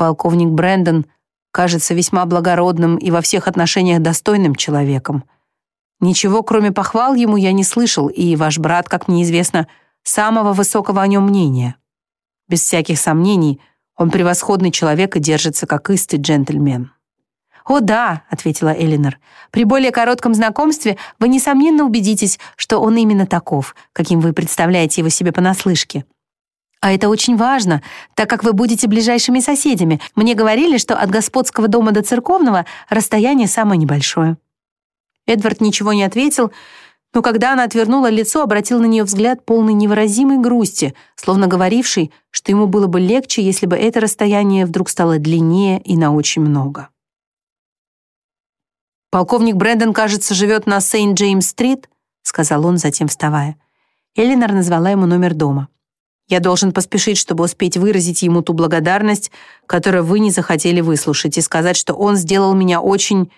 Полковник Брэндон кажется весьма благородным и во всех отношениях достойным человеком. Ничего, кроме похвал ему, я не слышал, и ваш брат, как мне известно, самого высокого о нем мнения. Без всяких сомнений, он превосходный человек и держится как истый джентльмен». «О да», — ответила Элинор, «при более коротком знакомстве вы, несомненно, убедитесь, что он именно таков, каким вы представляете его себе понаслышке. А это очень важно, так как вы будете ближайшими соседями. Мне говорили, что от господского дома до церковного расстояние самое небольшое». Эдвард ничего не ответил, но когда она отвернула лицо, обратил на нее взгляд полный невыразимой грусти, словно говоривший, что ему было бы легче, если бы это расстояние вдруг стало длиннее и на очень много. «Полковник Брэндон, кажется, живет на Сейнт-Джеймс-стрит», сказал он, затем вставая. Элинор назвала ему номер дома. «Я должен поспешить, чтобы успеть выразить ему ту благодарность, которую вы не захотели выслушать, и сказать, что он сделал меня очень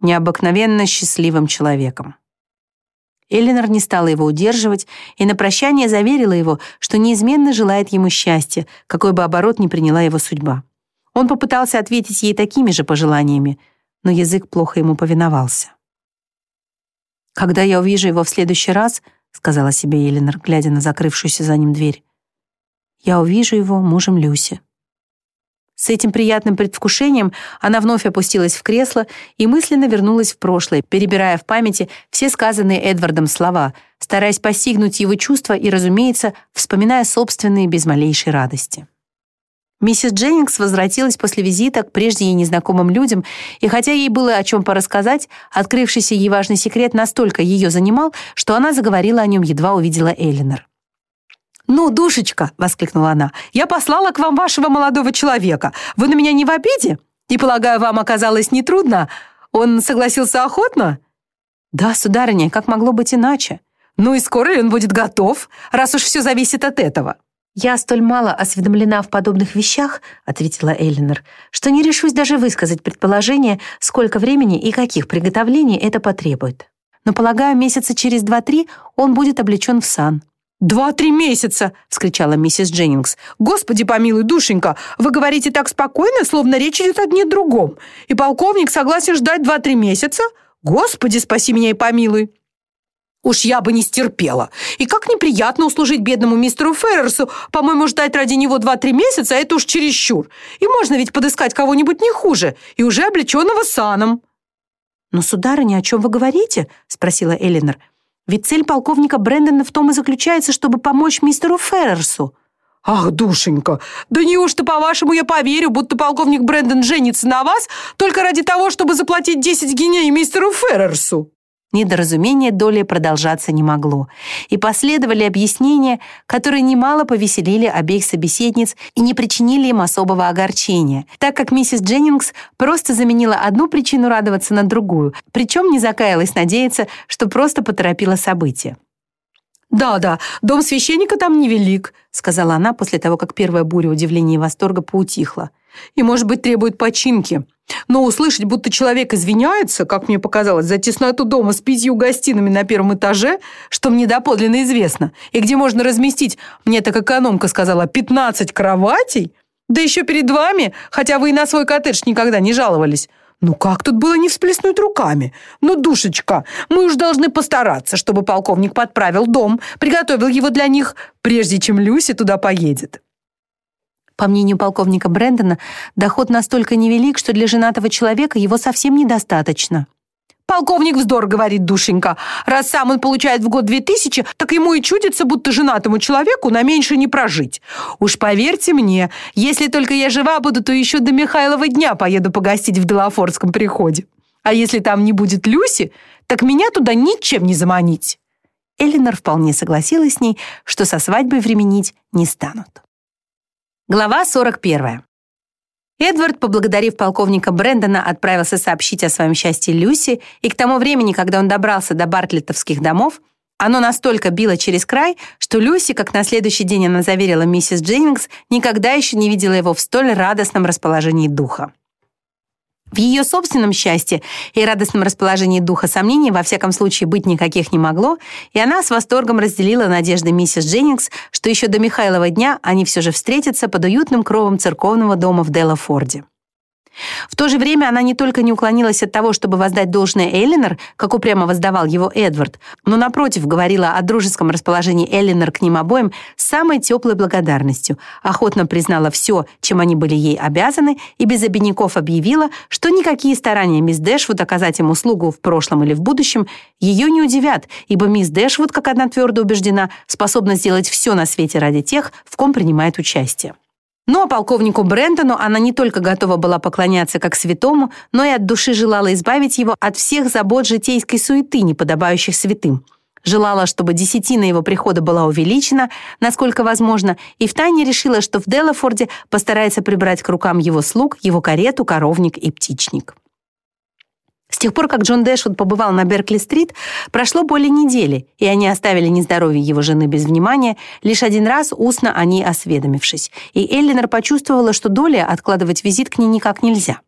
необыкновенно счастливым человеком». Элинор не стала его удерживать и на прощание заверила его, что неизменно желает ему счастья, какой бы оборот ни приняла его судьба. Он попытался ответить ей такими же пожеланиями, но язык плохо ему повиновался. «Когда я увижу его в следующий раз», — сказала себе Элинор, глядя на закрывшуюся за ним дверь, «я увижу его мужем Люси». С этим приятным предвкушением она вновь опустилась в кресло и мысленно вернулась в прошлое, перебирая в памяти все сказанные Эдвардом слова, стараясь постигнуть его чувства и, разумеется, вспоминая собственные без малейшей радости. Миссис Дженнингс возвратилась после визита к прежде ей незнакомым людям, и хотя ей было о чем порассказать, открывшийся ей важный секрет настолько ее занимал, что она заговорила о нем, едва увидела Эллинор. «Ну, душечка!» — воскликнула она. «Я послала к вам вашего молодого человека. Вы на меня не в обиде? И, полагаю, вам оказалось нетрудно? Он согласился охотно?» «Да, сударыня, как могло быть иначе? Ну и скоро ли он будет готов, раз уж все зависит от этого?» «Я столь мало осведомлена в подобных вещах», — ответила Эллинор, «что не решусь даже высказать предположение, сколько времени и каких приготовлений это потребует. Но, полагаю, месяца через два-три он будет облечен в сан». «Два-три месяца!» — вскричала миссис Дженнингс. «Господи помилуй, душенька, вы говорите так спокойно, словно речь идет о дне другом. И полковник согласен ждать два-три месяца? Господи, спаси меня и помилуй!» Уж я бы не стерпела. И как неприятно услужить бедному мистеру Феррерсу. По-моему, ждать ради него два-три месяца – это уж чересчур. И можно ведь подыскать кого-нибудь не хуже, и уже облеченного саном». «Но, сударыня, о чем вы говорите?» – спросила Эллинор. «Ведь цель полковника Брэндона в том и заключается, чтобы помочь мистеру Феррерсу». «Ах, душенька, да неужто, по-вашему, я поверю, будто полковник Брэндон женится на вас только ради того, чтобы заплатить 10 гиней мистеру Феррерсу?» Недоразумение доли продолжаться не могло, и последовали объяснения, которые немало повеселили обеих собеседниц и не причинили им особого огорчения, так как миссис Дженнингс просто заменила одну причину радоваться на другую, причем не закаялась надеяться, что просто поторопила события. «Да-да, дом священника там невелик», сказала она после того, как первая буря удивления и восторга поутихла. «И, может быть, требует починки. Но услышать, будто человек извиняется, как мне показалось, за тесноту дома с пятью гостинами на первом этаже, что мне доподлинно известно, и где можно разместить, мне так экономка сказала, 15 кроватей, да еще перед вами, хотя вы и на свой коттедж никогда не жаловались. Ну как тут было не всплеснуть руками? Ну, душечка, мы уж должны постараться, чтобы полковник подправил дом, приготовил его для них, прежде чем Люси туда поедет. По мнению полковника Брэндона, доход настолько невелик, что для женатого человека его совсем недостаточно. «Полковник вздор», — говорит душенька. «Раз сам он получает в год две тысячи, так ему и чудится, будто женатому человеку на меньше не прожить. Уж поверьте мне, если только я жива буду, то еще до Михайлова дня поеду погостить в Делафорском приходе. А если там не будет Люси, так меня туда ничем не заманить». Эллинор вполне согласилась с ней, что со свадьбой временить не станут. Глава 41. Эдвард, поблагодарив полковника Брэндона, отправился сообщить о своем счастье Люси, и к тому времени, когда он добрался до бартлеттовских домов, оно настолько било через край, что Люси, как на следующий день она заверила миссис Дженнингс, никогда еще не видела его в столь радостном расположении духа. В ее собственном счастье и радостном расположении духа сомнений во всяком случае быть никаких не могло, и она с восторгом разделила надежды миссис Дженнингс, что еще до Михайлова дня они все же встретятся под уютным кровом церковного дома в Делафорде. В то же время она не только не уклонилась от того, чтобы воздать должное Эллинор, как упрямо воздавал его Эдвард, но, напротив, говорила о дружеском расположении Эллинор к ним обоим с самой теплой благодарностью, охотно признала все, чем они были ей обязаны, и без обиняков объявила, что никакие старания мисс Дэшвуд оказать им услугу в прошлом или в будущем ее не удивят, ибо мисс Дэшвуд, как она твердо убеждена, способна сделать все на свете ради тех, в ком принимает участие. Но полковнику Брентону она не только готова была поклоняться как святому, но и от души желала избавить его от всех забот житейской суеты, не подобающих святым. Желала, чтобы десятина его прихода была увеличена, насколько возможно, и втайне решила, что в Делафорде постарается прибрать к рукам его слуг, его карету, коровник и птичник. Тех пор, как Джон Дэшвуд побывал на Беркли-стрит, прошло более недели, и они оставили нездоровье его жены без внимания, лишь один раз устно о ней осведомившись, и Эллинор почувствовала, что доля откладывать визит к ней никак нельзя.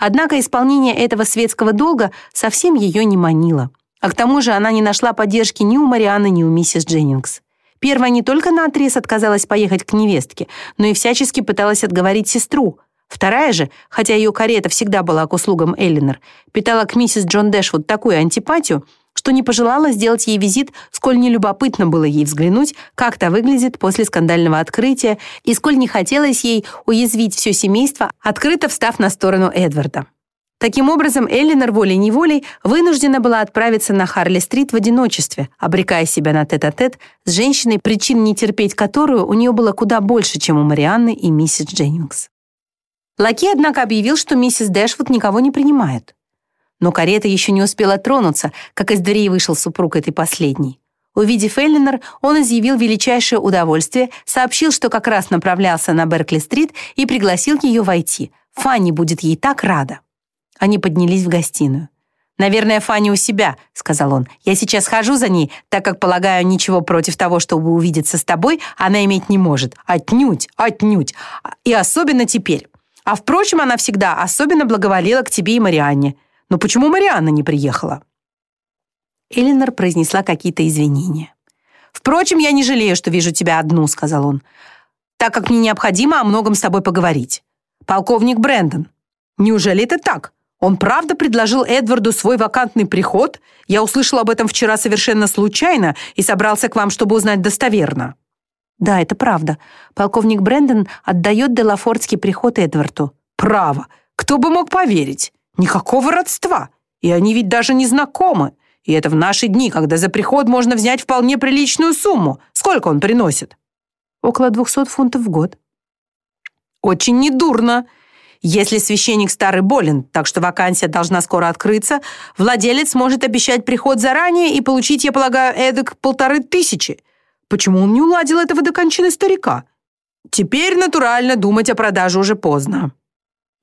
Однако исполнение этого светского долга совсем ее не манило. А к тому же она не нашла поддержки ни у Марианы, ни у миссис Дженнингс. Первая не только наотрез отказалась поехать к невестке, но и всячески пыталась отговорить сестру — Вторая же, хотя ее карета всегда была к услугам Эллинор, питала к миссис Джон Дэшвуд такую антипатию, что не пожелала сделать ей визит, сколь нелюбопытно было ей взглянуть, как та выглядит после скандального открытия, и сколь не хотелось ей уязвить все семейство, открыто встав на сторону Эдварда. Таким образом, Эллинор волей-неволей вынуждена была отправиться на Харли-стрит в одиночестве, обрекая себя на тет-а-тет -тет с женщиной, причин не терпеть которую у нее было куда больше, чем у Марианны и миссис Дженнингс. Лакей, однако, объявил, что миссис Дэшвуд никого не принимает. Но карета еще не успела тронуться, как из дверей вышел супруг этой последней. Увидев Эллинор, он изъявил величайшее удовольствие, сообщил, что как раз направлялся на Беркли-стрит и пригласил ее войти. Фанни будет ей так рада. Они поднялись в гостиную. «Наверное, Фанни у себя», — сказал он. «Я сейчас хожу за ней, так как, полагаю, ничего против того, чтобы увидеться с тобой, она иметь не может. Отнюдь, отнюдь. И особенно теперь. А впрочем, она всегда особенно благоволила к тебе и Марианне. Но почему Марианна не приехала?» Эленор произнесла какие-то извинения. «Впрочем, я не жалею, что вижу тебя одну», — сказал он, «так как мне необходимо о многом с тобой поговорить. Полковник Брэндон, неужели это так? Он правда предложил Эдварду свой вакантный приход? Я услышал об этом вчера совершенно случайно и собрался к вам, чтобы узнать достоверно». Да, это правда. Полковник Брэндон отдает Делафордский приход Эдварду. Право. Кто бы мог поверить? Никакого родства. И они ведь даже не знакомы. И это в наши дни, когда за приход можно взять вполне приличную сумму. Сколько он приносит? Около 200 фунтов в год. Очень недурно. Если священник старый болен, так что вакансия должна скоро открыться, владелец может обещать приход заранее и получить, я полагаю, эдак полторы тысячи. Почему он не уладил этого до кончины старика? Теперь, натурально, думать о продаже уже поздно.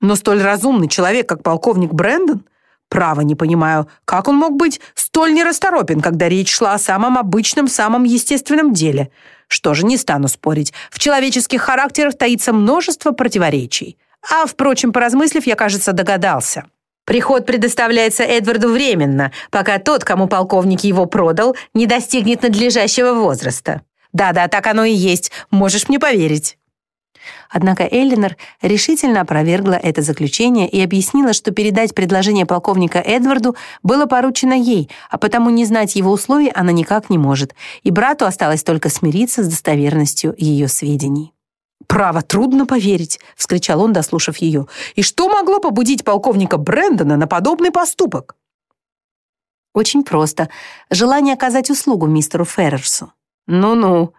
Но столь разумный человек, как полковник Брэндон, право не понимаю, как он мог быть столь нерасторопен, когда речь шла о самом обычном, самом естественном деле. Что же, не стану спорить, в человеческих характерах таится множество противоречий. А, впрочем, поразмыслив, я, кажется, догадался. Приход предоставляется Эдварду временно, пока тот, кому полковник его продал, не достигнет надлежащего возраста. Да-да, так оно и есть, можешь мне поверить». Однако Эллинор решительно опровергла это заключение и объяснила, что передать предложение полковника Эдварду было поручено ей, а потому не знать его условий она никак не может, и брату осталось только смириться с достоверностью ее сведений. «Право, трудно поверить!» — вскричал он, дослушав ее. «И что могло побудить полковника Брэндона на подобный поступок?» «Очень просто. Желание оказать услугу мистеру Феррерсу». «Ну-ну.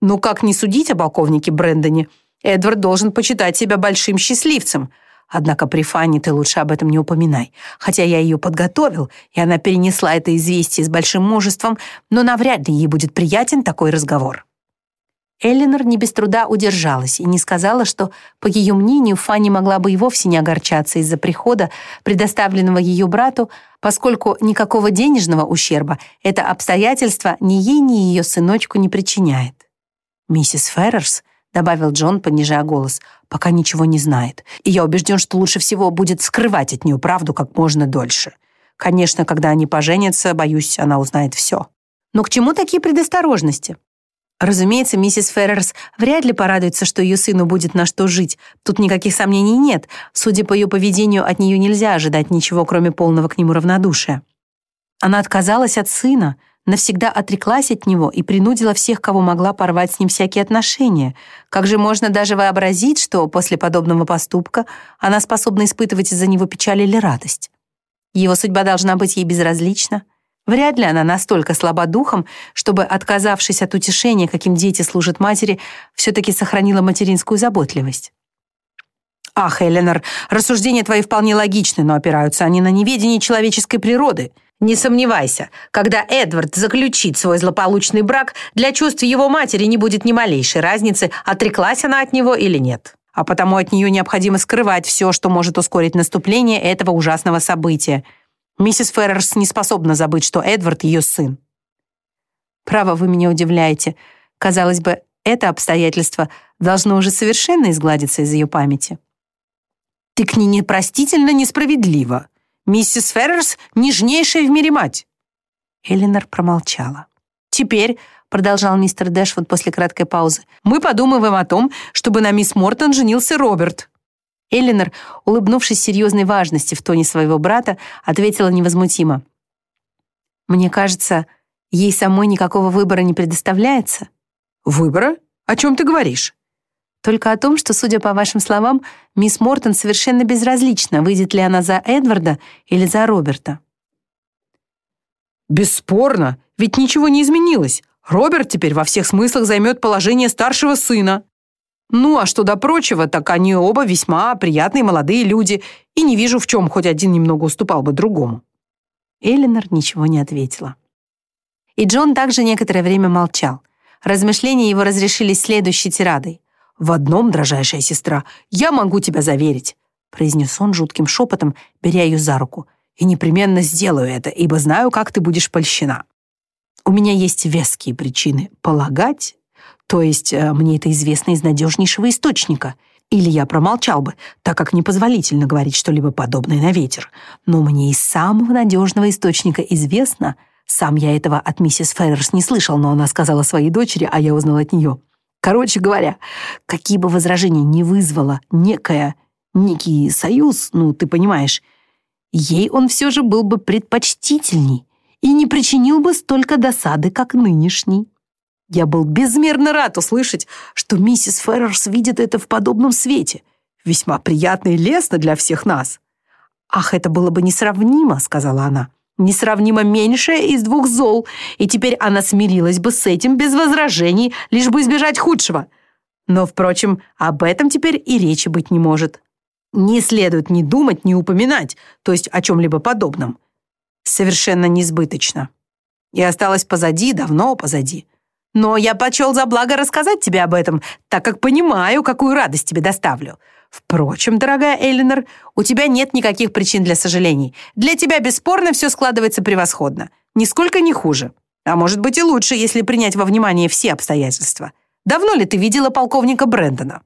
Ну как не судить о полковнике Брэндоне? Эдвард должен почитать себя большим счастливцем. Однако при Фанни ты лучше об этом не упоминай. Хотя я ее подготовил, и она перенесла это известие с большим мужеством, но навряд ли ей будет приятен такой разговор». Эллинор не без труда удержалась и не сказала, что, по ее мнению, Фанни могла бы и вовсе не огорчаться из-за прихода, предоставленного ее брату, поскольку никакого денежного ущерба это обстоятельство ни ей, ни ее сыночку не причиняет. Миссис Феррерс добавил Джон, понижая голос, пока ничего не знает. И я убежден, что лучше всего будет скрывать от нее правду как можно дольше. Конечно, когда они поженятся, боюсь, она узнает все. Но к чему такие предосторожности? Разумеется, миссис Феррерс вряд ли порадуется, что ее сыну будет на что жить. Тут никаких сомнений нет. Судя по ее поведению, от нее нельзя ожидать ничего, кроме полного к нему равнодушия. Она отказалась от сына, навсегда отреклась от него и принудила всех, кого могла порвать с ним всякие отношения. Как же можно даже вообразить, что после подобного поступка она способна испытывать из-за него печаль или радость? Его судьба должна быть ей безразлична. Вряд ли она настолько слаба духом, чтобы, отказавшись от утешения, каким дети служат матери, все-таки сохранила материнскую заботливость. «Ах, Эленор, рассуждения твои вполне логичны, но опираются они на неведение человеческой природы. Не сомневайся, когда Эдвард заключит свой злополучный брак, для чувств его матери не будет ни малейшей разницы, отреклась она от него или нет. А потому от нее необходимо скрывать все, что может ускорить наступление этого ужасного события — Миссис Феррерс не способна забыть, что Эдвард ее сын. Право, вы меня удивляете. Казалось бы, это обстоятельство должно уже совершенно изгладиться из ее памяти. Ты к ней непростительно несправедлива. Миссис Феррерс — нежнейшая в мире мать. Эленор промолчала. Теперь, продолжал мистер Дэшвуд после краткой паузы, мы подумываем о том, чтобы на мисс Мортон женился Роберт. Эллинор, улыбнувшись серьезной важности в тоне своего брата, ответила невозмутимо. «Мне кажется, ей самой никакого выбора не предоставляется». «Выбора? О чем ты говоришь?» «Только о том, что, судя по вашим словам, мисс Мортон совершенно безразлична, выйдет ли она за Эдварда или за Роберта». «Бесспорно, ведь ничего не изменилось. Роберт теперь во всех смыслах займет положение старшего сына». Ну, а что до прочего, так они оба весьма приятные молодые люди, и не вижу, в чем хоть один немного уступал бы другому». Эленор ничего не ответила. И Джон также некоторое время молчал. Размышления его разрешились следующей тирадой. «В одном, дрожайшая сестра, я могу тебя заверить», произнес он жутким шепотом, беря ее за руку. «И непременно сделаю это, ибо знаю, как ты будешь польщена. У меня есть веские причины полагать, то есть э, мне это известно из надежнейшего источника. Или я промолчал бы, так как непозволительно говорить что-либо подобное на ветер. Но мне из самого надежного источника известно, сам я этого от миссис Феррерс не слышал, но она сказала своей дочери, а я узнал от нее. Короче говоря, какие бы возражения не вызвало некая, некий союз, ну, ты понимаешь, ей он все же был бы предпочтительней и не причинил бы столько досады, как нынешний. Я был безмерно рад услышать, что миссис Феррерс видит это в подобном свете. Весьма приятно и лестно для всех нас. «Ах, это было бы несравнимо», — сказала она. «Несравнимо меньшее из двух зол, и теперь она смирилась бы с этим без возражений, лишь бы избежать худшего. Но, впрочем, об этом теперь и речи быть не может. Не следует ни думать, ни упоминать, то есть о чем-либо подобном. Совершенно несбыточно. И осталось позади, давно позади. Но я почел за благо рассказать тебе об этом, так как понимаю, какую радость тебе доставлю. Впрочем, дорогая Эллинор, у тебя нет никаких причин для сожалений. Для тебя бесспорно все складывается превосходно. Нисколько не хуже. А может быть и лучше, если принять во внимание все обстоятельства. Давно ли ты видела полковника Брэндона?»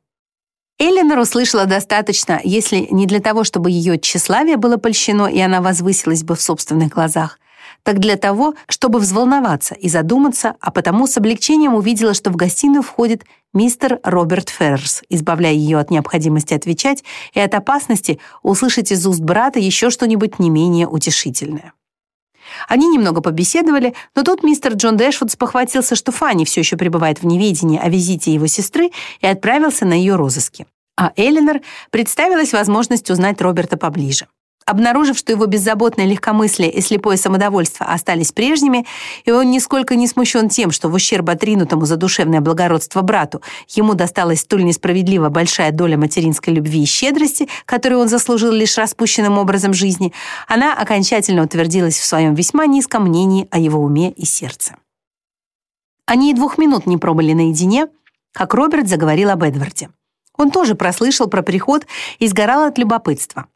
Эллинор услышала достаточно, если не для того, чтобы ее тщеславие было польщено, и она возвысилась бы в собственных глазах, так для того, чтобы взволноваться и задуматься, а потому с облегчением увидела, что в гостиную входит мистер Роберт Феррс, избавляя ее от необходимости отвечать и от опасности услышать из уст брата еще что-нибудь не менее утешительное. Они немного побеседовали, но тут мистер Джон Дэшвуд спохватился, что Фанни все еще пребывает в неведении о визите его сестры и отправился на ее розыски. А Эллинор представилась возможность узнать Роберта поближе. Обнаружив, что его беззаботное легкомыслие и слепое самодовольство остались прежними, и он нисколько не смущен тем, что в ущерб отринутому за душевное благородство брату ему досталась столь несправедливо большая доля материнской любви и щедрости, которую он заслужил лишь распущенным образом жизни, она окончательно утвердилась в своем весьма низком мнении о его уме и сердце. Они и двух минут не пробыли наедине, как Роберт заговорил об Эдварде. Он тоже прослышал про приход и сгорал от любопытства.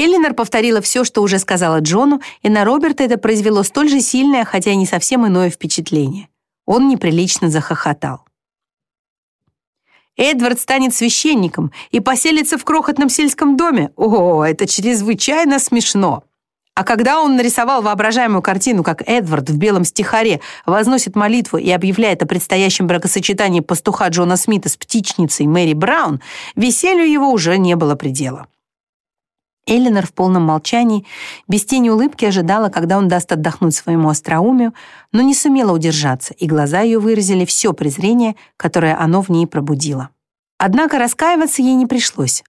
Эллинор повторила все, что уже сказала Джону, и на Роберта это произвело столь же сильное, хотя и не совсем иное впечатление. Он неприлично захохотал. Эдвард станет священником и поселится в крохотном сельском доме. О, это чрезвычайно смешно. А когда он нарисовал воображаемую картину, как Эдвард в белом стихаре возносит молитву и объявляет о предстоящем бракосочетании пастуха Джона Смита с птичницей Мэри Браун, веселью его уже не было предела. Эллинор в полном молчании, без тени улыбки ожидала, когда он даст отдохнуть своему остроумию, но не сумела удержаться, и глаза ее выразили все презрение, которое оно в ней пробудило. Однако раскаиваться ей не пришлось.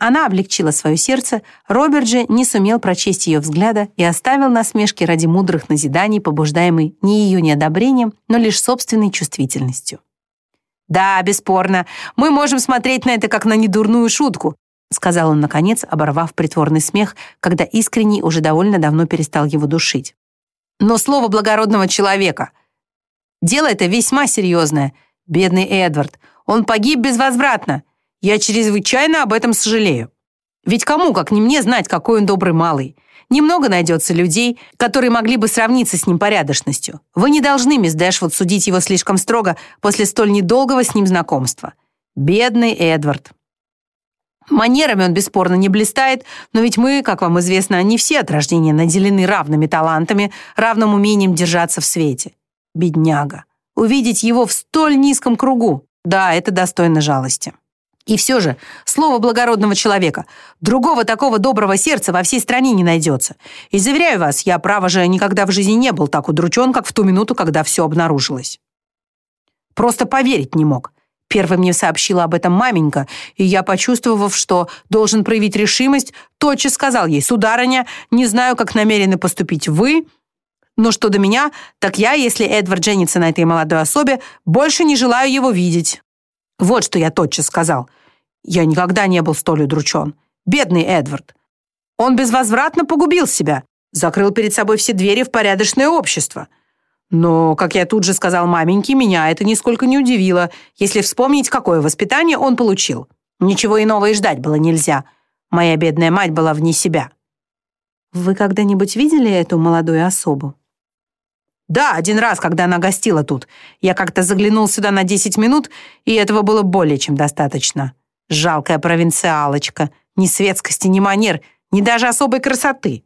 Она облегчила свое сердце, Роберт же не сумел прочесть ее взгляда и оставил насмешки ради мудрых назиданий, побуждаемый не ее неодобрением, но лишь собственной чувствительностью. «Да, бесспорно, мы можем смотреть на это как на недурную шутку», сказал он, наконец, оборвав притворный смех, когда искренний уже довольно давно перестал его душить. «Но слово благородного человека. Дело это весьма серьезное. Бедный Эдвард. Он погиб безвозвратно. Я чрезвычайно об этом сожалею. Ведь кому, как не мне, знать, какой он добрый малый? Немного найдется людей, которые могли бы сравниться с ним порядочностью. Вы не должны, мисс Дэшвуд, судить его слишком строго после столь недолгого с ним знакомства. Бедный Эдвард. Манерами он бесспорно не блистает, но ведь мы, как вам известно, не все от рождения наделены равными талантами, равным умением держаться в свете. Бедняга. Увидеть его в столь низком кругу, да, это достойно жалости. И все же, слово благородного человека, другого такого доброго сердца во всей стране не найдется. И заверяю вас, я, право же, никогда в жизни не был так удручен, как в ту минуту, когда все обнаружилось. Просто поверить не мог. Первым мне сообщила об этом маменька, и я, почувствовав, что должен проявить решимость, тотчас сказал ей, «Сударыня, не знаю, как намерены поступить вы, но что до меня, так я, если Эдвард женится на этой молодой особе, больше не желаю его видеть». Вот что я тотчас сказал. Я никогда не был столь удручен. Бедный Эдвард. Он безвозвратно погубил себя, закрыл перед собой все двери в порядочное общество. Но, как я тут же сказал маменьке, меня это нисколько не удивило, если вспомнить, какое воспитание он получил. Ничего иного и ждать было нельзя. Моя бедная мать была вне себя. Вы когда-нибудь видели эту молодую особу? Да, один раз, когда она гостила тут. Я как-то заглянул сюда на 10 минут, и этого было более чем достаточно. Жалкая провинциалочка. Ни светскости, ни манер, ни даже особой красоты.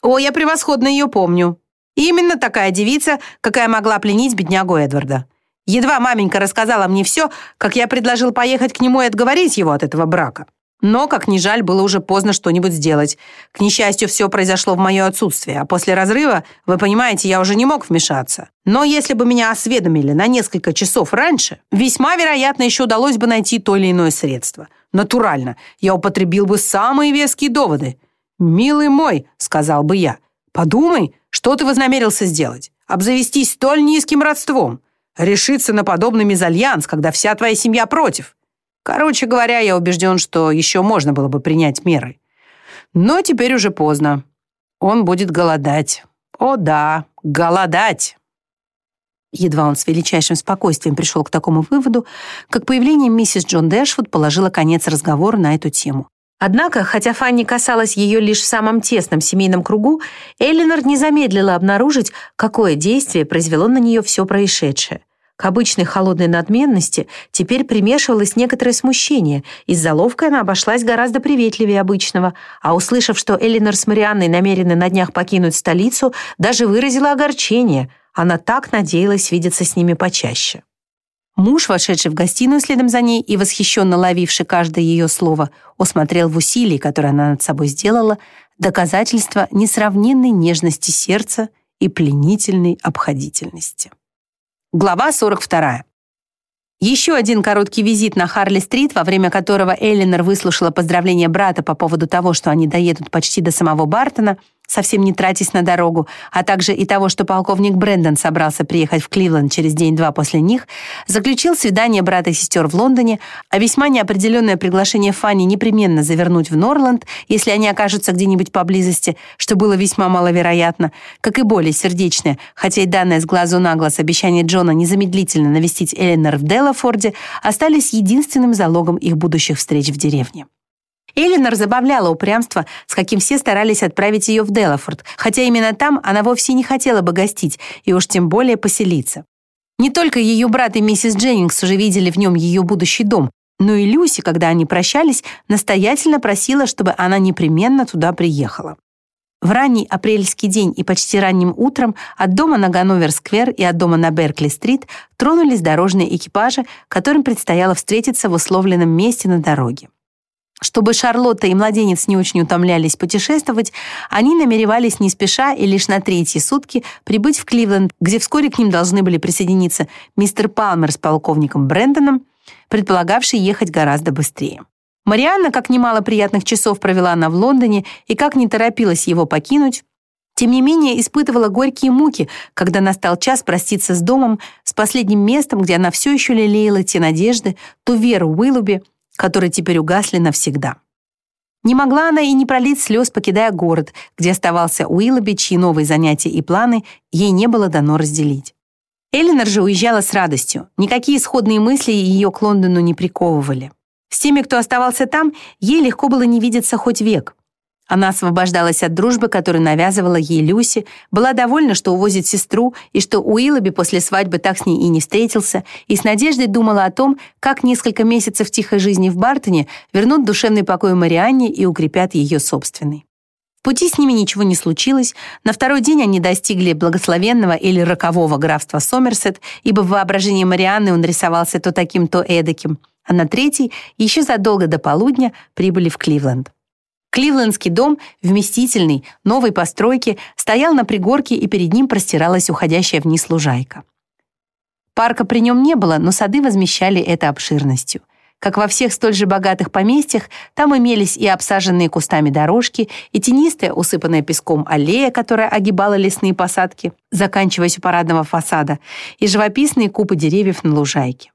О, я превосходно ее помню. Именно такая девица, какая могла пленить беднягу Эдварда. Едва маменька рассказала мне все, как я предложил поехать к нему и отговорить его от этого брака. Но, как ни жаль, было уже поздно что-нибудь сделать. К несчастью, все произошло в мое отсутствие, а после разрыва, вы понимаете, я уже не мог вмешаться. Но если бы меня осведомили на несколько часов раньше, весьма вероятно еще удалось бы найти то или иное средство. Натурально, я употребил бы самые веские доводы. «Милый мой», — сказал бы я, — «подумай, что ты вознамерился сделать? Обзавестись столь низким родством? Решиться на подобный мезальянс, когда вся твоя семья против?» Короче говоря, я убежден, что еще можно было бы принять меры. Но теперь уже поздно. Он будет голодать. О да, голодать. Едва он с величайшим спокойствием пришел к такому выводу, как появление миссис Джон Дэшвуд положило конец разговору на эту тему. Однако, хотя Фанни касалась ее лишь в самом тесном семейном кругу, Эллинор не замедлила обнаружить, какое действие произвело на нее все происшедшее — к обычной холодной надменности теперь примешивалось некоторое смущение. Из-за ловкой она обошлась гораздо приветливее обычного, а услышав, что Элинор с Марианной намерены на днях покинуть столицу, даже выразила огорчение. Она так надеялась видеться с ними почаще. Муж, вошедший в гостиную следом за ней и восхищенно ловивший каждое ее слово, усмотрел в усилии, которое она над собой сделала, доказательство несравненной нежности сердца и пленительной обходительности. Глава 42. Еще один короткий визит на Харли-стрит, во время которого Эллинор выслушала поздравления брата по поводу того, что они доедут почти до самого Бартона, совсем не тратясь на дорогу, а также и того, что полковник Брэндон собрался приехать в Кливленд через день-два после них, заключил свидание брата и сестер в Лондоне, а весьма неопределенное приглашение Фанни непременно завернуть в Норланд, если они окажутся где-нибудь поблизости, что было весьма маловероятно, как и более сердечное, хотя и данное с глазу на глаз обещание Джона незамедлительно навестить Эленор в Делла Форде остались единственным залогом их будущих встреч в деревне. Элинор забавляла упрямство, с каким все старались отправить ее в Делафорд, хотя именно там она вовсе не хотела бы гостить и уж тем более поселиться. Не только ее брат и миссис Дженнингс уже видели в нем ее будущий дом, но и Люси, когда они прощались, настоятельно просила, чтобы она непременно туда приехала. В ранний апрельский день и почти ранним утром от дома на Ганновер-сквер и от дома на Беркли-стрит тронулись дорожные экипажи, которым предстояло встретиться в условленном месте на дороге. Чтобы Шарлотта и младенец не очень утомлялись путешествовать, они намеревались не спеша и лишь на третьи сутки прибыть в Кливленд, где вскоре к ним должны были присоединиться мистер Палмер с полковником Брэндоном, предполагавший ехать гораздо быстрее. Марианна, как немало приятных часов провела она в Лондоне и как не торопилась его покинуть, тем не менее испытывала горькие муки, когда настал час проститься с домом, с последним местом, где она все еще лелеяла те надежды, ту веру Уиллуби, которые теперь угасли навсегда. Не могла она и не пролить слез, покидая город, где оставался Уиллоби, чьи новые занятия и планы ей не было дано разделить. Эллинор же уезжала с радостью. Никакие исходные мысли ее к Лондону не приковывали. С теми, кто оставался там, ей легко было не видеться хоть век. Она освобождалась от дружбы, которую навязывала ей Люси, была довольна, что увозит сестру, и что Уиллоби после свадьбы так с ней и не встретился, и с надеждой думала о том, как несколько месяцев тихой жизни в Бартоне вернут душевный покой Марианне и укрепят ее собственный. В пути с ними ничего не случилось. На второй день они достигли благословенного или рокового графства Сомерсет, ибо в воображении Марианны он рисовался то таким, то эдаким – а на третий, еще задолго до полудня, прибыли в Кливленд. Кливлендский дом, вместительный, новой постройки, стоял на пригорке, и перед ним простиралась уходящая вниз лужайка. Парка при нем не было, но сады возмещали это обширностью. Как во всех столь же богатых поместьях, там имелись и обсаженные кустами дорожки, и тенистая, усыпанная песком аллея, которая огибала лесные посадки, заканчиваясь у парадного фасада, и живописные купы деревьев на лужайке.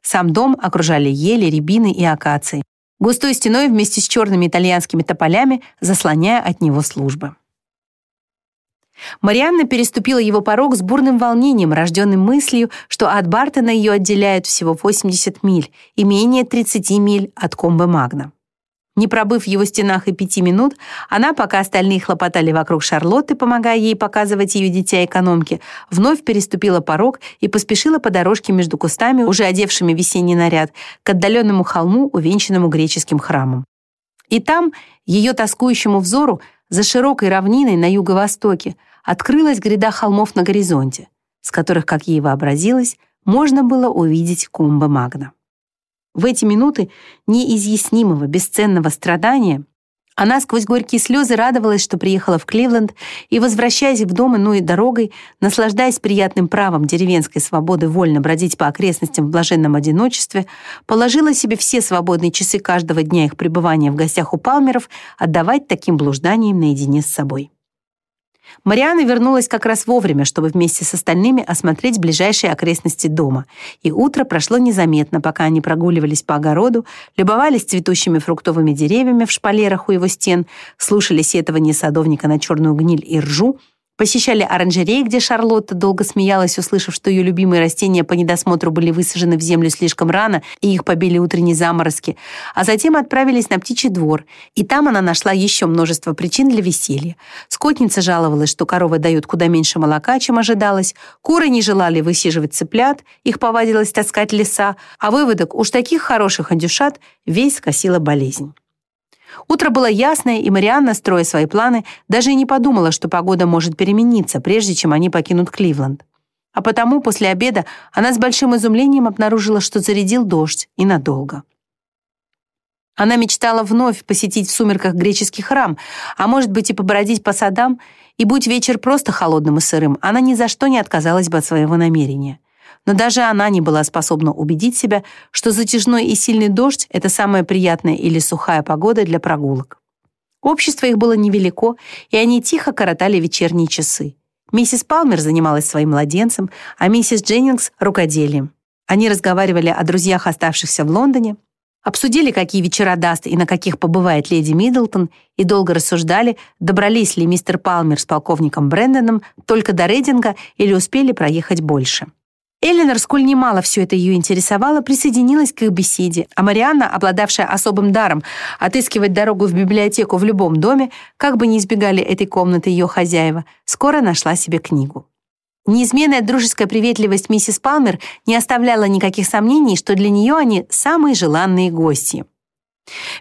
Сам дом окружали ели, рябины и акации, густой стеной вместе с черными итальянскими тополями, заслоняя от него службы. Марианна переступила его порог с бурным волнением, рожденным мыслью, что от Бартона ее отделяют всего 80 миль и менее 30 миль от Комбе Магна. Не пробыв в его стенах и пяти минут, она, пока остальные хлопотали вокруг Шарлотты, помогая ей показывать ее дитя-экономки, вновь переступила порог и поспешила по дорожке между кустами, уже одевшими весенний наряд, к отдаленному холму, увенчанному греческим храмом. И там, ее тоскующему взору, за широкой равниной на юго-востоке, открылась гряда холмов на горизонте, с которых, как ей вообразилось, можно было увидеть Кумба Магна. В эти минуты неизъяснимого, бесценного страдания она сквозь горькие слезы радовалась, что приехала в Кливленд, и, возвращаясь в дом иной дорогой, наслаждаясь приятным правом деревенской свободы вольно бродить по окрестностям в блаженном одиночестве, положила себе все свободные часы каждого дня их пребывания в гостях у Палмеров отдавать таким блужданиям наедине с собой. Мариана вернулась как раз вовремя, чтобы вместе с остальными осмотреть ближайшие окрестности дома. И утро прошло незаметно, пока они прогуливались по огороду, любовались цветущими фруктовыми деревьями в шпалерах у его стен, слушали сетование садовника на черную гниль и ржу, Посещали оранжереи, где Шарлотта долго смеялась, услышав, что ее любимые растения по недосмотру были высажены в землю слишком рано, и их побили утренние заморозки, а затем отправились на птичий двор, и там она нашла еще множество причин для веселья. Скотница жаловалась, что коровы дают куда меньше молока, чем ожидалось, куры не желали высиживать цыплят, их повадилось таскать леса, а выводок уж таких хороших андюшат весь скосила болезнь. Утро было ясное, и Марианна, строя свои планы, даже и не подумала, что погода может перемениться, прежде чем они покинут Кливленд. А потому после обеда она с большим изумлением обнаружила, что зарядил дождь, и надолго. Она мечтала вновь посетить в сумерках греческий храм, а может быть и побродить по садам, и будь вечер просто холодным и сырым, она ни за что не отказалась бы от своего намерения но даже она не была способна убедить себя, что затяжной и сильный дождь — это самая приятная или сухая погода для прогулок. Общество их было невелико, и они тихо коротали вечерние часы. Миссис Палмер занималась своим младенцем, а миссис Дженнингс — рукоделием. Они разговаривали о друзьях, оставшихся в Лондоне, обсудили, какие вечера даст и на каких побывает леди Миддлтон, и долго рассуждали, добрались ли мистер Палмер с полковником Брэндоном только до Рейдинга или успели проехать больше. Эленор, сколь немало все это ее интересовало, присоединилась к их беседе, а Марианна, обладавшая особым даром отыскивать дорогу в библиотеку в любом доме, как бы не избегали этой комнаты ее хозяева, скоро нашла себе книгу. Неизменная дружеская приветливость миссис Палмер не оставляла никаких сомнений, что для нее они самые желанные гости.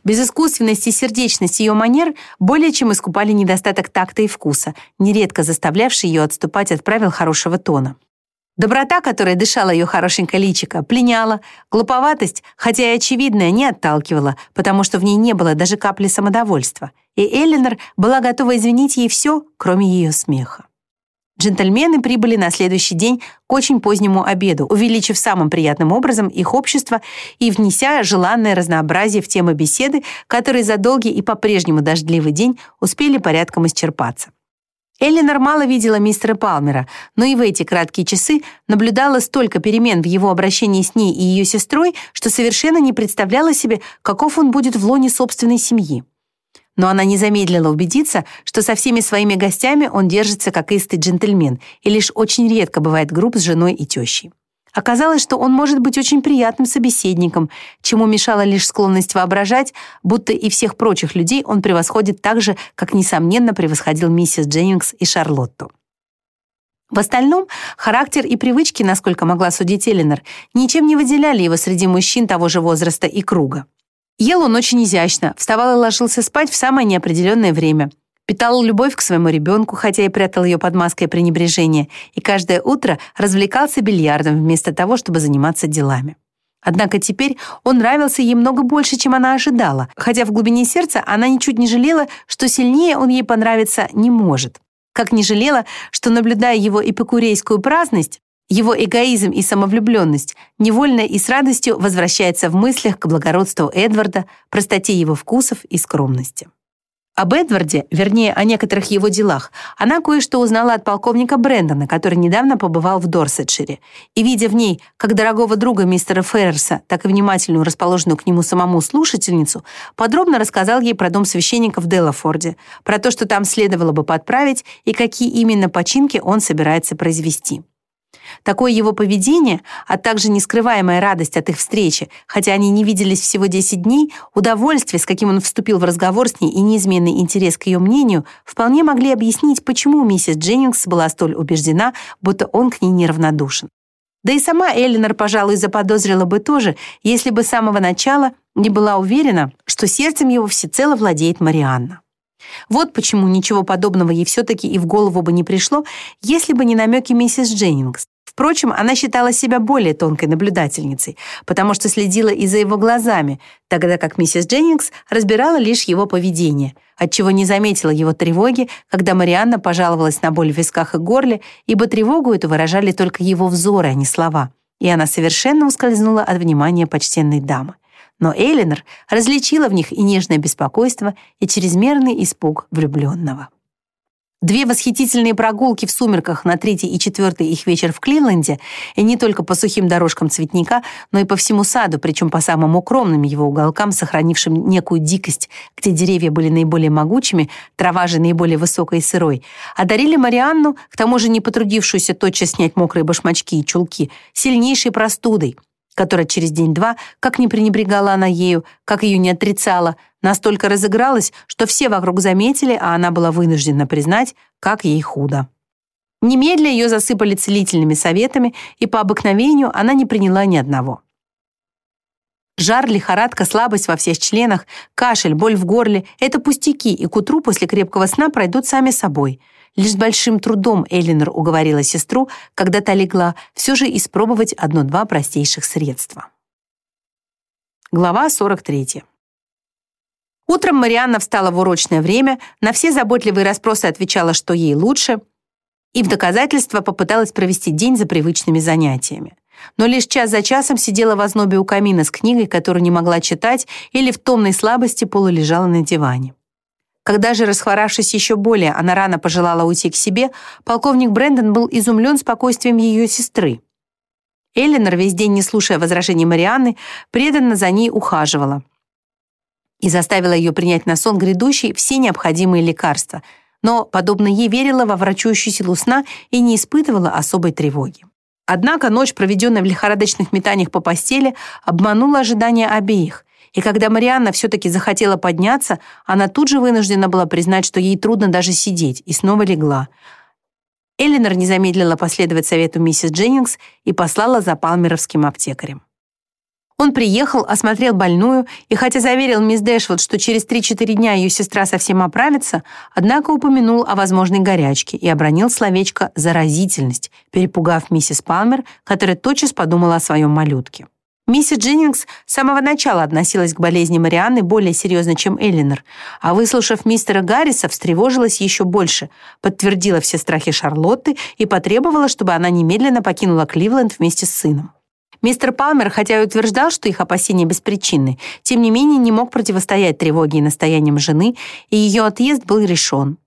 Безыскусственность и сердечность ее манер более чем искупали недостаток такта и вкуса, нередко заставлявший ее отступать от правил хорошего тона. Доброта, которая дышала ее хорошенькое личико, пленяла, глуповатость, хотя и очевидная, не отталкивала, потому что в ней не было даже капли самодовольства, и Эллинор была готова извинить ей все, кроме ее смеха. Джентльмены прибыли на следующий день к очень позднему обеду, увеличив самым приятным образом их общество и внеся желанное разнообразие в темы беседы, которые за долгий и по-прежнему дождливый день успели порядком исчерпаться. Эллинор мало видела мистера Палмера, но и в эти краткие часы наблюдала столько перемен в его обращении с ней и ее сестрой, что совершенно не представляла себе, каков он будет в лоне собственной семьи но она не замедлила убедиться, что со всеми своими гостями он держится как истый джентльмен и лишь очень редко бывает груб с женой и тещей. Оказалось, что он может быть очень приятным собеседником, чему мешала лишь склонность воображать, будто и всех прочих людей он превосходит так же, как, несомненно, превосходил миссис Дженнингс и Шарлотту. В остальном, характер и привычки, насколько могла судить Эленор, ничем не выделяли его среди мужчин того же возраста и круга. Ел он очень изящно, вставал и ложился спать в самое неопределенное время. Питал любовь к своему ребенку, хотя и прятал ее под маской пренебрежения, и каждое утро развлекался бильярдом вместо того, чтобы заниматься делами. Однако теперь он нравился ей много больше, чем она ожидала, хотя в глубине сердца она ничуть не жалела, что сильнее он ей понравиться не может. Как не жалела, что, наблюдая его эпикурейскую праздность, его эгоизм и самовлюбленность невольно и с радостью возвращается в мыслях к благородству Эдварда, простоте его вкусов и скромности. Об Эдварде, вернее, о некоторых его делах, она кое-что узнала от полковника Брэндона, который недавно побывал в Дорсетшире, и, видя в ней как дорогого друга мистера Феррерса, так и внимательную, расположенную к нему самому слушательницу, подробно рассказал ей про дом священника в Делафорде, про то, что там следовало бы подправить и какие именно починки он собирается произвести. Такое его поведение, а также нескрываемая радость от их встречи, хотя они не виделись всего 10 дней, удовольствие, с каким он вступил в разговор с ней и неизменный интерес к ее мнению, вполне могли объяснить, почему миссис Дженнингс была столь убеждена, будто он к ней неравнодушен. Да и сама Эллинор, пожалуй, заподозрила бы тоже, если бы с самого начала не была уверена, что сердцем его всецело владеет Марианна. Вот почему ничего подобного ей все-таки и в голову бы не пришло, если бы не намеки миссис Дженнингс. Впрочем, она считала себя более тонкой наблюдательницей, потому что следила и за его глазами, тогда как миссис Дженнингс разбирала лишь его поведение, отчего не заметила его тревоги, когда Марианна пожаловалась на боль в висках и горле, ибо тревогу эту выражали только его взоры, а не слова, и она совершенно ускользнула от внимания почтенной дамы. Но Эйлинор различила в них и нежное беспокойство, и чрезмерный испуг влюбленного. Две восхитительные прогулки в сумерках на третий и четвертый их вечер в Кливленде, и не только по сухим дорожкам цветника, но и по всему саду, причем по самым укромным его уголкам, сохранившим некую дикость, где деревья были наиболее могучими, трава же наиболее высокой и сырой, одарили Марианну, к тому же не потрудившуюся тотчас снять мокрые башмачки и чулки, сильнейшей простудой, которая через день-два, как не пренебрегала она ею, как ее не отрицала, Настолько разыгралась, что все вокруг заметили, а она была вынуждена признать, как ей худо. Немедля ее засыпали целительными советами, и по обыкновению она не приняла ни одного. Жар, лихорадка, слабость во всех членах, кашель, боль в горле — это пустяки, и к утру после крепкого сна пройдут сами собой. Лишь с большим трудом Эллинор уговорила сестру, когда та легла, все же испробовать одно-два простейших средства. Глава 43. Утром Марианна встала в урочное время, на все заботливые расспросы отвечала, что ей лучше, и в доказательство попыталась провести день за привычными занятиями. Но лишь час за часом сидела в ознобе у камина с книгой, которую не могла читать, или в томной слабости полулежала на диване. Когда же, расхворавшись еще более, она рано пожелала уйти к себе, полковник Брэндон был изумлен спокойствием ее сестры. Эллинор, весь день не слушая возражений Марианны, преданно за ней ухаживала и заставила ее принять на сон грядущий все необходимые лекарства, но, подобно ей, верила во врачующую силу сна и не испытывала особой тревоги. Однако ночь, проведенная в лихорадочных метаниях по постели, обманула ожидания обеих, и когда Марианна все-таки захотела подняться, она тут же вынуждена была признать, что ей трудно даже сидеть, и снова легла. Эллинор не замедлила последовать совету миссис Дженнингс и послала за палмеровским аптекарем. Он приехал, осмотрел больную и, хотя заверил мисс Дэшвуд, что через 3-4 дня ее сестра совсем оправится, однако упомянул о возможной горячке и обронил словечко «заразительность», перепугав миссис Палмер, которая тотчас подумала о своем малютке. Миссис Дженнингс с самого начала относилась к болезни Марианны более серьезно, чем Эллинор, а выслушав мистера Гарриса, встревожилась еще больше, подтвердила все страхи Шарлотты и потребовала, чтобы она немедленно покинула Кливленд вместе с сыном. Мистер Палмер, хотя и утверждал, что их опасения беспричинны, тем не менее не мог противостоять тревоге и настояниям жены, и ее отъезд был решен.